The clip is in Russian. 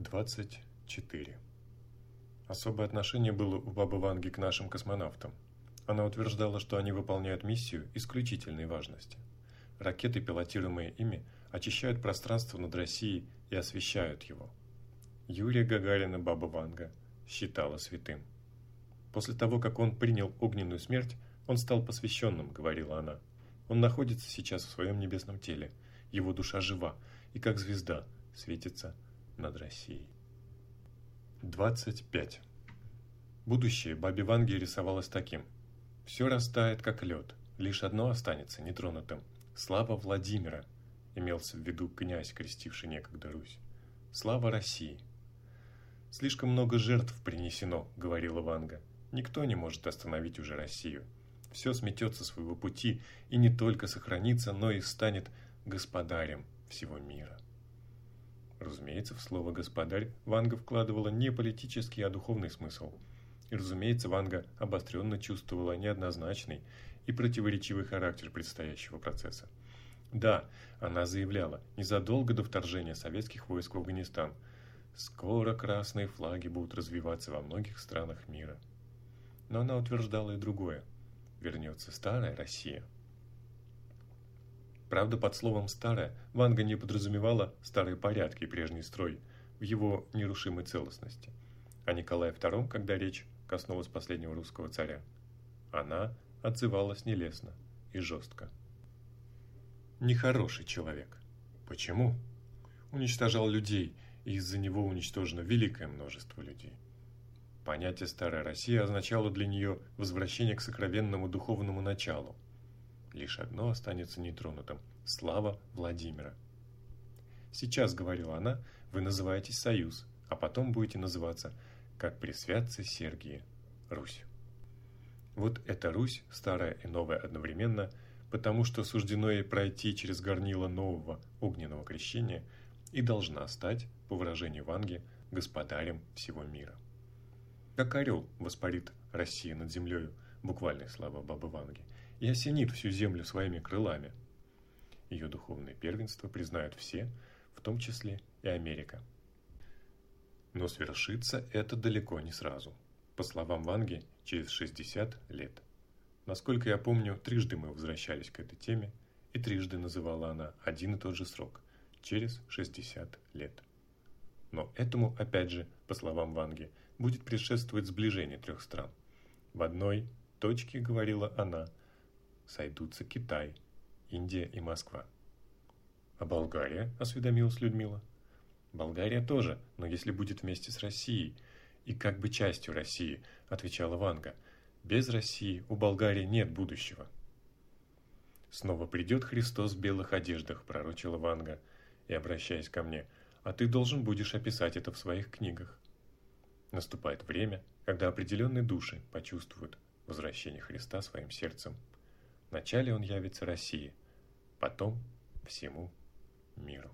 24. Особое отношение было у бабы Ванги к нашим космонавтам. Она утверждала, что они выполняют миссию исключительной важности. Ракеты, пилотируемые ими, очищают пространство над Россией и освещают его. Юрия Гагарина баба Ванга считала святым. После того, как он принял огненную смерть, он стал посвященным, говорила она. Он находится сейчас в своем небесном теле. Его душа жива и, как звезда, светится над Россией. 25. Будущее Баби Ванги рисовалось таким. Все растает, как лед, лишь одно останется нетронутым. Слава Владимира, имелся в виду князь, крестивший некогда Русь. Слава России. Слишком много жертв принесено, говорила Ванга. Никто не может остановить уже Россию. Все сметется своего пути и не только сохранится, но и станет господарем всего мира. Разумеется, в слово «господарь» Ванга вкладывала не политический, а духовный смысл. И, разумеется, Ванга обостренно чувствовала неоднозначный и противоречивый характер предстоящего процесса. Да, она заявляла, незадолго до вторжения советских войск в Афганистан, «Скоро красные флаги будут развиваться во многих странах мира». Но она утверждала и другое. Вернется старая Россия – Правда, под словом «старое» Ванга не подразумевала старые порядки и прежний строй в его нерушимой целостности. А Николай II, когда речь коснулась последнего русского царя, она отзывалась нелестно и жестко. Нехороший человек. Почему? Уничтожал людей, и из-за него уничтожено великое множество людей. Понятие «старая Россия» означало для нее возвращение к сокровенному духовному началу – Лишь одно останется нетронутым – слава Владимира. «Сейчас», – говорила она, – «вы называетесь Союз, а потом будете называться, как пресвятцы Сергии, Русь». Вот эта Русь, старая и новая одновременно, потому что суждено ей пройти через горнило нового огненного крещения и должна стать, по выражению Ванги, господарем всего мира. Как орел воспарит Россия над землею, буквальные слова Бабы Ванги – и осенит всю землю своими крылами. Ее духовное первенство признают все, в том числе и Америка. Но свершится это далеко не сразу. По словам Ванги, через 60 лет. Насколько я помню, трижды мы возвращались к этой теме, и трижды называла она один и тот же срок – через 60 лет. Но этому, опять же, по словам Ванги, будет предшествовать сближение трех стран. В одной точке, говорила она, сойдутся Китай, Индия и Москва. А Болгария, осведомилась Людмила. Болгария тоже, но если будет вместе с Россией, и как бы частью России, отвечала Ванга. Без России у Болгарии нет будущего. Снова придет Христос в белых одеждах, пророчила Ванга, и обращаясь ко мне, а ты должен будешь описать это в своих книгах. Наступает время, когда определенные души почувствуют возвращение Христа своим сердцем Вначале он явится России, потом всему миру.